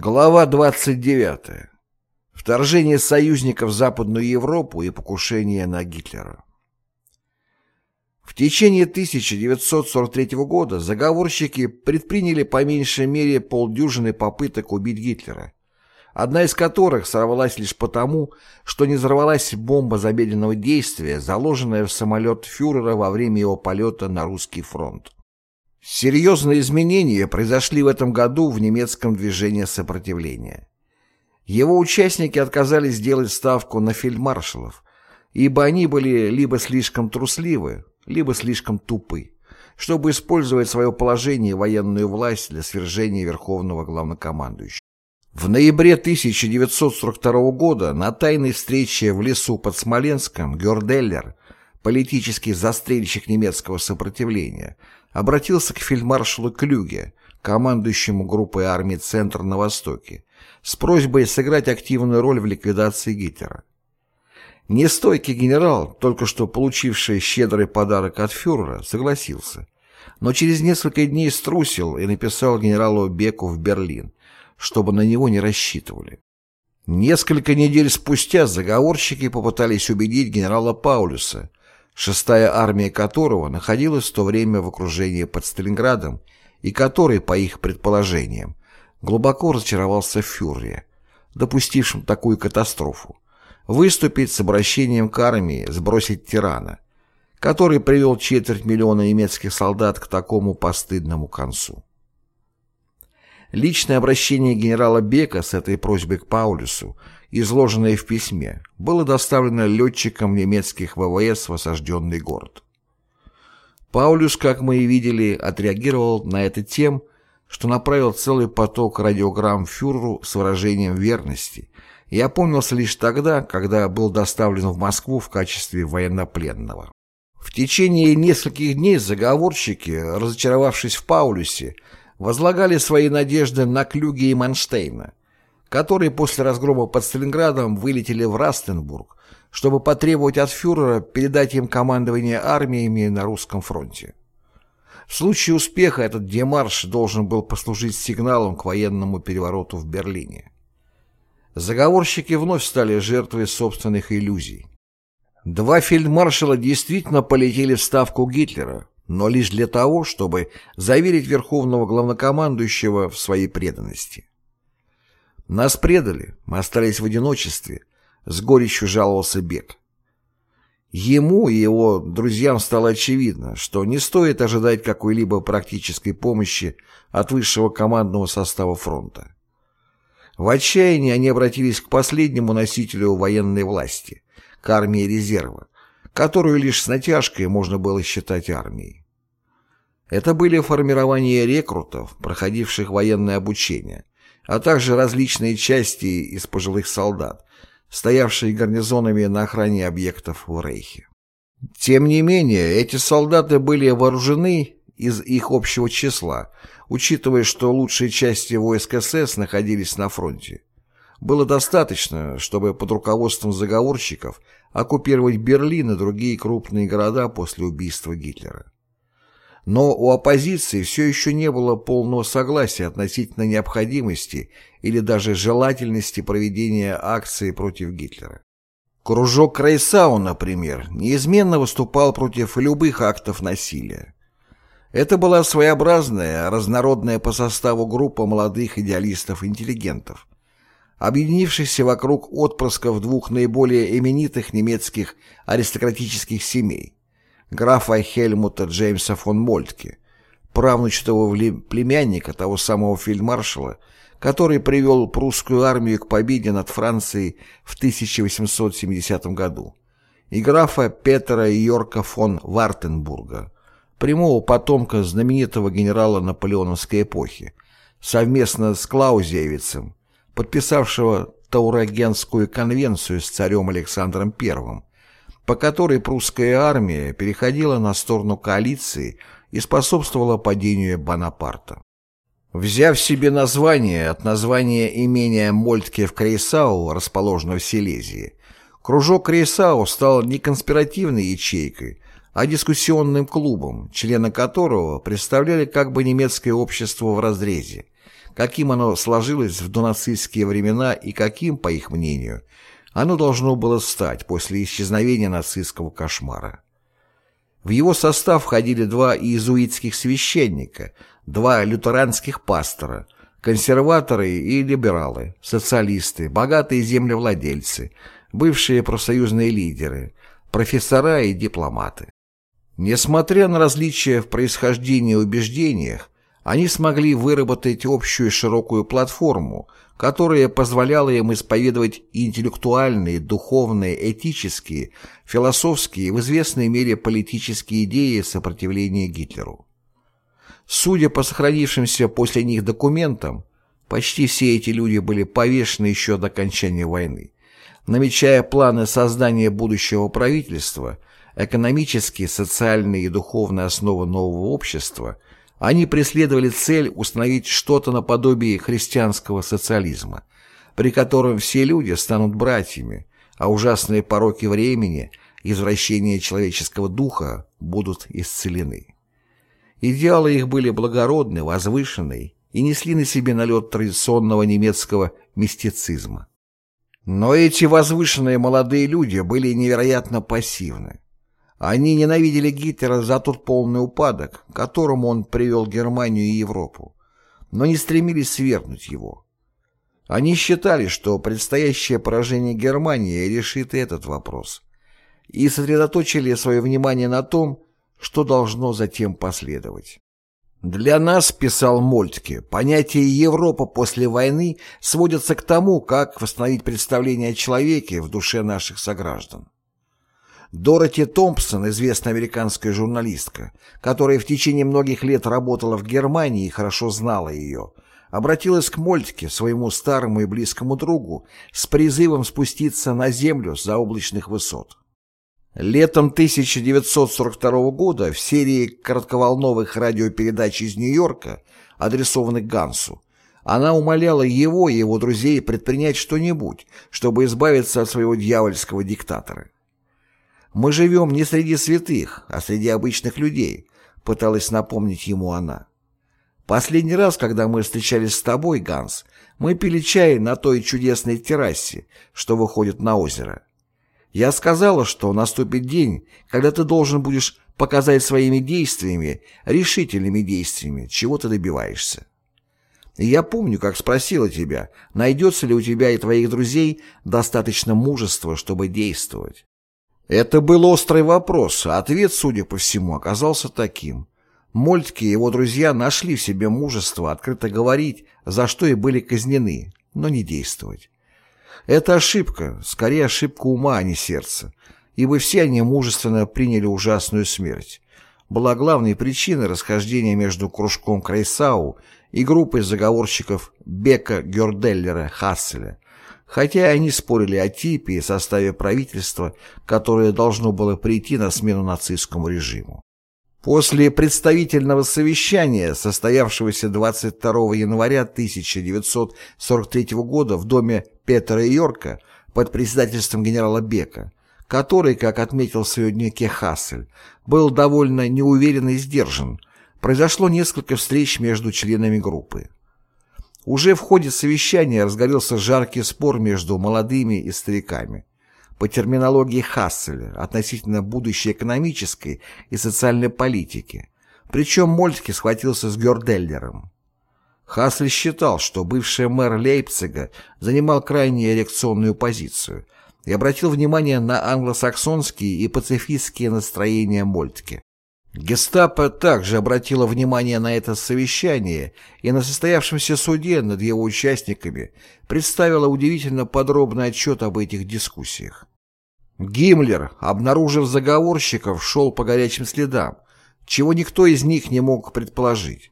Глава 29. Вторжение союзников в Западную Европу и покушение на Гитлера. В течение 1943 года заговорщики предприняли по меньшей мере полдюжины попыток убить Гитлера, одна из которых сорвалась лишь потому, что не взорвалась бомба замедленного действия, заложенная в самолет фюрера во время его полета на русский фронт. Серьезные изменения произошли в этом году в немецком движении сопротивления. Его участники отказались делать ставку на фельдмаршалов, ибо они были либо слишком трусливы, либо слишком тупы, чтобы использовать свое положение и военную власть для свержения верховного главнокомандующего. В ноябре 1942 года на тайной встрече в лесу под Смоленском Гёрделлер, политический застрельщик немецкого сопротивления, обратился к фельдмаршалу Клюге, командующему группой армий «Центр» на Востоке, с просьбой сыграть активную роль в ликвидации Гитлера. Нестойкий генерал, только что получивший щедрый подарок от фюрера, согласился, но через несколько дней струсил и написал генералу Беку в Берлин, чтобы на него не рассчитывали. Несколько недель спустя заговорщики попытались убедить генерала Паулюса, шестая армия которого находилась в то время в окружении под Сталинградом и который, по их предположениям, глубоко разочаровался в фюрере, допустившем такую катастрофу, выступить с обращением к армии сбросить тирана, который привел четверть миллиона немецких солдат к такому постыдному концу. Личное обращение генерала Бека с этой просьбой к Паулюсу изложенное в письме, было доставлено летчикам немецких ВВС в осажденный город. Паулюс, как мы и видели, отреагировал на это тем, что направил целый поток радиограмм фюреру с выражением верности и опомнился лишь тогда, когда был доставлен в Москву в качестве военнопленного. В течение нескольких дней заговорщики, разочаровавшись в Паулюсе, возлагали свои надежды на Клюге и Манштейна, которые после разгрома под Сталинградом вылетели в Растенбург, чтобы потребовать от фюрера передать им командование армиями на русском фронте. В случае успеха этот демарш должен был послужить сигналом к военному перевороту в Берлине. Заговорщики вновь стали жертвой собственных иллюзий. Два фельдмаршала действительно полетели в ставку Гитлера, но лишь для того, чтобы заверить верховного главнокомандующего в своей преданности. Нас предали, мы остались в одиночестве, с горечью жаловался Бек. Ему и его друзьям стало очевидно, что не стоит ожидать какой-либо практической помощи от высшего командного состава фронта. В отчаянии они обратились к последнему носителю военной власти, к армии резерва, которую лишь с натяжкой можно было считать армией. Это были формирования рекрутов, проходивших военное обучение, а также различные части из пожилых солдат, стоявшие гарнизонами на охране объектов в Рейхе. Тем не менее, эти солдаты были вооружены из их общего числа, учитывая, что лучшие части войск СС находились на фронте. Было достаточно, чтобы под руководством заговорщиков оккупировать Берлин и другие крупные города после убийства Гитлера. Но у оппозиции все еще не было полного согласия относительно необходимости или даже желательности проведения акции против Гитлера. Кружок Крейсау, например, неизменно выступал против любых актов насилия. Это была своеобразная, разнородная по составу группа молодых идеалистов-интеллигентов, объединившихся вокруг отпрысков двух наиболее именитых немецких аристократических семей графа Хельмута Джеймса фон Мольтке, правнучатого племянника того самого фельдмаршала, который привел прусскую армию к победе над Францией в 1870 году, и графа Петра Йорка фон Вартенбурга, прямого потомка знаменитого генерала наполеоновской эпохи, совместно с Клаузевицем, подписавшего Таурагенскую конвенцию с царем Александром I, по которой прусская армия переходила на сторону коалиции и способствовала падению Бонапарта. Взяв себе название от названия имения Мольтке в Крейсау, расположенного в Силезии, кружок Крейсау стал не конспиративной ячейкой, а дискуссионным клубом, члены которого представляли как бы немецкое общество в разрезе, каким оно сложилось в донацистские времена и каким, по их мнению, оно должно было стать после исчезновения нацистского кошмара. В его состав входили два иезуитских священника, два лютеранских пастора, консерваторы и либералы, социалисты, богатые землевладельцы, бывшие профсоюзные лидеры, профессора и дипломаты. Несмотря на различия в происхождении и убеждениях, они смогли выработать общую широкую платформу, которая позволяла им исповедовать интеллектуальные, духовные, этические, философские и в известной мере политические идеи сопротивления Гитлеру. Судя по сохранившимся после них документам, почти все эти люди были повешены еще до окончания войны, намечая планы создания будущего правительства, экономические, социальные и духовные основы нового общества – они преследовали цель установить что-то наподобие христианского социализма, при котором все люди станут братьями, а ужасные пороки времени, извращения человеческого духа будут исцелены. Идеалы их были благородны, возвышенны и несли на себе налет традиционного немецкого мистицизма. Но эти возвышенные молодые люди были невероятно пассивны. Они ненавидели Гитлера за тот полный упадок, к которому он привел Германию и Европу, но не стремились свергнуть его. Они считали, что предстоящее поражение Германии решит этот вопрос, и сосредоточили свое внимание на том, что должно затем последовать. «Для нас, — писал Мольтке, — понятие Европа после войны сводится к тому, как восстановить представление о человеке в душе наших сограждан. Дороти Томпсон, известная американская журналистка, которая в течение многих лет работала в Германии и хорошо знала ее, обратилась к Мольтке, своему старому и близкому другу, с призывом спуститься на землю с заоблачных высот. Летом 1942 года в серии коротковолновых радиопередач из Нью-Йорка, адресованных Гансу, она умоляла его и его друзей предпринять что-нибудь, чтобы избавиться от своего дьявольского диктатора. «Мы живем не среди святых, а среди обычных людей», — пыталась напомнить ему она. «Последний раз, когда мы встречались с тобой, Ганс, мы пили чай на той чудесной террасе, что выходит на озеро. Я сказала, что наступит день, когда ты должен будешь показать своими действиями, решительными действиями, чего ты добиваешься. И я помню, как спросила тебя, найдется ли у тебя и твоих друзей достаточно мужества, чтобы действовать. Это был острый вопрос, а ответ, судя по всему, оказался таким. Мольтке и его друзья нашли в себе мужество открыто говорить, за что и были казнены, но не действовать. Это ошибка, скорее ошибка ума, а не сердца, ибо все они мужественно приняли ужасную смерть. Была главной причиной расхождения между кружком Крейсау и группой заговорщиков Бека Герделлера Хасселя, хотя они спорили о типе и составе правительства, которое должно было прийти на смену нацистскому режиму. После представительного совещания, состоявшегося 22 января 1943 года в доме Петра Йорка под председательством генерала Бека, который, как отметил своем дневнике был довольно неуверен и сдержан, произошло несколько встреч между членами группы. Уже в ходе совещания разгорелся жаркий спор между молодыми и стариками. По терминологии Хасселя относительно будущей экономической и социальной политики. Причем Мольтке схватился с Герделлером. Хассель считал, что бывший мэр Лейпцига занимал крайне эрекционную позицию и обратил внимание на англосаксонские и пацифистские настроения Мольтке. Гестапо также обратило внимание на это совещание и на состоявшемся суде над его участниками представило удивительно подробный отчет об этих дискуссиях. Гиммлер, обнаружив заговорщиков, шел по горячим следам, чего никто из них не мог предположить.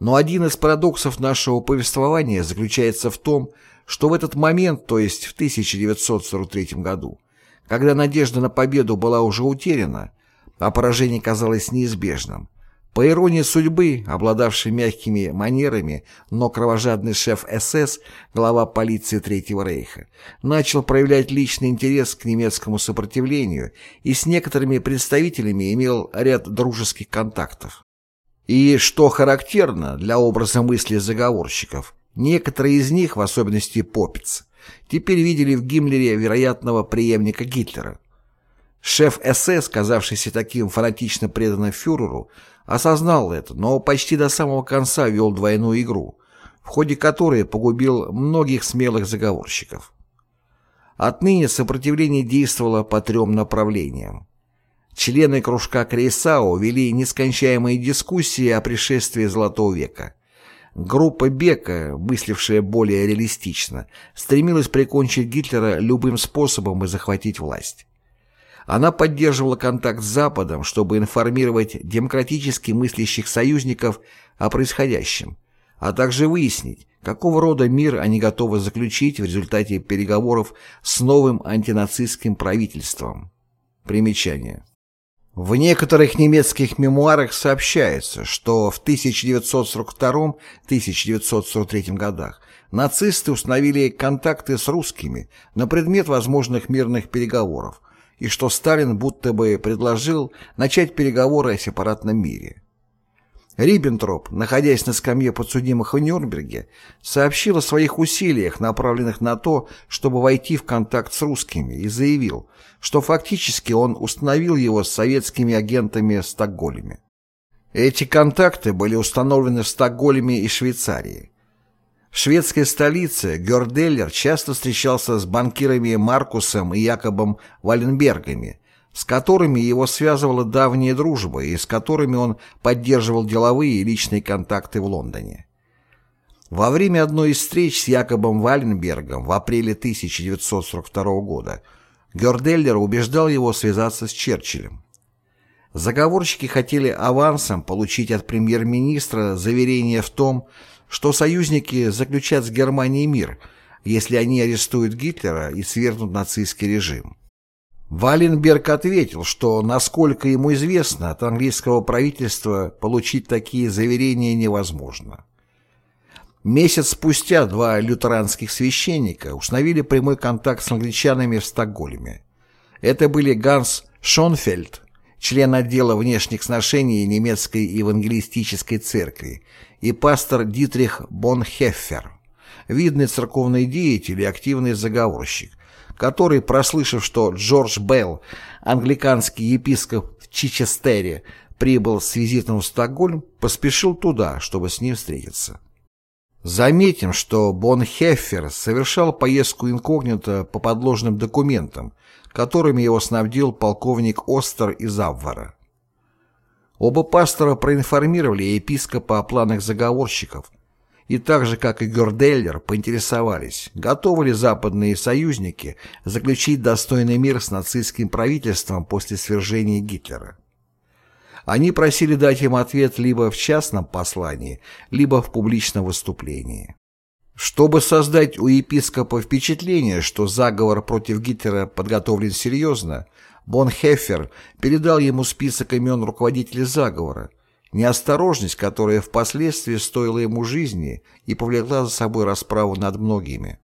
Но один из парадоксов нашего повествования заключается в том, что в этот момент, то есть в 1943 году, когда надежда на победу была уже утеряна, а поражение казалось неизбежным. По иронии судьбы, обладавший мягкими манерами, но кровожадный шеф СС, глава полиции Третьего Рейха, начал проявлять личный интерес к немецкому сопротивлению и с некоторыми представителями имел ряд дружеских контактов. И, что характерно для образа мысли заговорщиков, некоторые из них, в особенности Попец, теперь видели в Гиммлере вероятного преемника Гитлера. Шеф СС, казавшийся таким фанатично преданным фюреру, осознал это, но почти до самого конца вел двойную игру, в ходе которой погубил многих смелых заговорщиков. Отныне сопротивление действовало по трем направлениям. Члены кружка Крейсау вели нескончаемые дискуссии о пришествии Золотого века. Группа Бека, мыслившая более реалистично, стремилась прикончить Гитлера любым способом и захватить власть. Она поддерживала контакт с Западом, чтобы информировать демократически мыслящих союзников о происходящем, а также выяснить, какого рода мир они готовы заключить в результате переговоров с новым антинацистским правительством. Примечание. В некоторых немецких мемуарах сообщается, что в 1942-1943 годах нацисты установили контакты с русскими на предмет возможных мирных переговоров, и что Сталин будто бы предложил начать переговоры о сепаратном мире. Риббентроп, находясь на скамье подсудимых в Нюрнберге, сообщил о своих усилиях, направленных на то, чтобы войти в контакт с русскими, и заявил, что фактически он установил его с советскими агентами в Стокгольме. Эти контакты были установлены в Стокгольме и Швейцарии. В шведской столице Гёрделлер часто встречался с банкирами Маркусом и Якобом Валенбергами, с которыми его связывала давняя дружба и с которыми он поддерживал деловые и личные контакты в Лондоне. Во время одной из встреч с Якобом Валенбергом в апреле 1942 года Гёрделлер убеждал его связаться с Черчиллем. Заговорщики хотели авансом получить от премьер-министра заверение в том, что союзники заключат с Германией мир, если они арестуют Гитлера и свергнут нацистский режим. Валенберг ответил, что, насколько ему известно, от английского правительства получить такие заверения невозможно. Месяц спустя два лютеранских священника установили прямой контакт с англичанами в Стокгольме. Это были Ганс Шонфельд, член отдела внешних сношений немецкой евангелистической церкви, и пастор Дитрих Бонхеффер, видный церковный деятель и активный заговорщик, который, прослышав, что Джордж Белл, англиканский епископ в Чичестере, прибыл с визитом в Стокгольм, поспешил туда, чтобы с ним встретиться. Заметим, что Бонхеффер совершал поездку инкогнито по подложным документам, которыми его снабдил полковник Остер из Абвара. Оба пастора проинформировали епископа о планах заговорщиков, и так же, как и Герделлер, поинтересовались, готовы ли западные союзники заключить достойный мир с нацистским правительством после свержения Гитлера. Они просили дать им ответ либо в частном послании, либо в публичном выступлении. Чтобы создать у епископа впечатление, что заговор против Гитлера подготовлен серьезно, Бонхефер передал ему список имен руководителей заговора, неосторожность, которая впоследствии стоила ему жизни и повлекла за собой расправу над многими.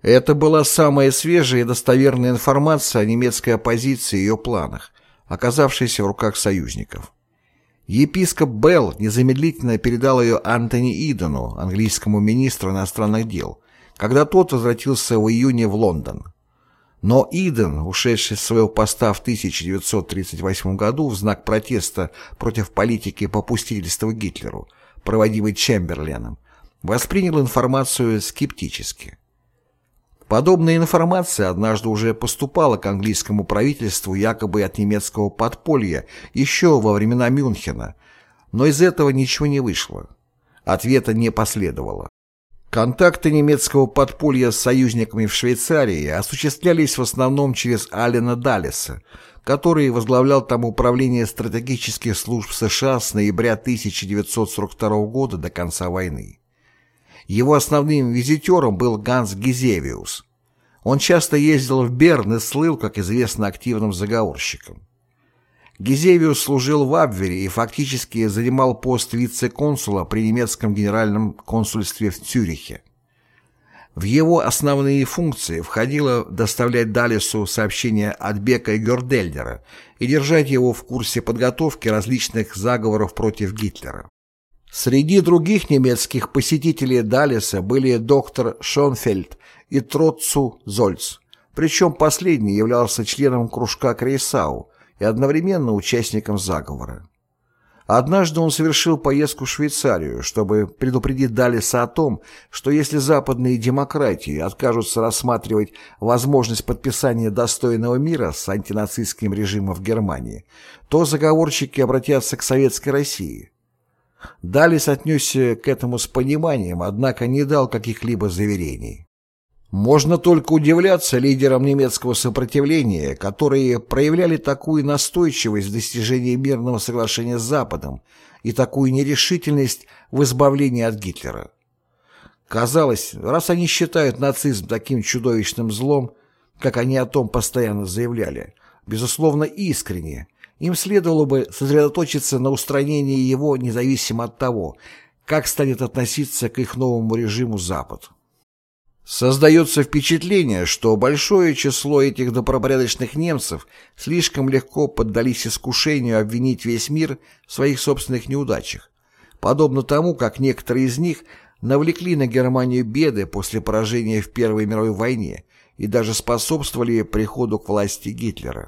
Это была самая свежая и достоверная информация о немецкой оппозиции и ее планах, оказавшейся в руках союзников. Епископ Белл незамедлительно передал ее Антони Идену, английскому министру иностранных дел, когда тот возвратился в июне в Лондон. Но Иден, ушедший с своего поста в 1938 году в знак протеста против политики попустительства Гитлеру, проводимой Чемберленом, воспринял информацию скептически. Подобная информация однажды уже поступала к английскому правительству якобы от немецкого подполья еще во времена Мюнхена, но из этого ничего не вышло. Ответа не последовало. Контакты немецкого подполья с союзниками в Швейцарии осуществлялись в основном через Алена Даллеса, который возглавлял там управление стратегических служб США с ноября 1942 года до конца войны. Его основным визитером был Ганс Гизевиус. Он часто ездил в Берн и слыл, как известно, активным заговорщиком. Гизевиус служил в Абвере и фактически занимал пост вице-консула при немецком генеральном консульстве в Цюрихе. В его основные функции входило доставлять Далису сообщения от Бека и Гердельдера и держать его в курсе подготовки различных заговоров против Гитлера. Среди других немецких посетителей Далиса были доктор Шонфельд и Троцу Зольц, причем последний являлся членом кружка Крейсау и одновременно участником заговора. Однажды он совершил поездку в Швейцарию, чтобы предупредить Далиса о том, что если западные демократии откажутся рассматривать возможность подписания достойного мира с антинацистским режимом в Германии, то заговорщики обратятся к Советской России. Далис отнесся к этому с пониманием, однако не дал каких-либо заверений. Можно только удивляться лидерам немецкого сопротивления, которые проявляли такую настойчивость в достижении мирного соглашения с Западом и такую нерешительность в избавлении от Гитлера. Казалось, раз они считают нацизм таким чудовищным злом, как они о том постоянно заявляли, безусловно искренне, им следовало бы сосредоточиться на устранении его независимо от того, как станет относиться к их новому режиму Запад. Создается впечатление, что большое число этих добропорядочных немцев слишком легко поддались искушению обвинить весь мир в своих собственных неудачах, подобно тому, как некоторые из них навлекли на Германию беды после поражения в Первой мировой войне и даже способствовали приходу к власти Гитлера.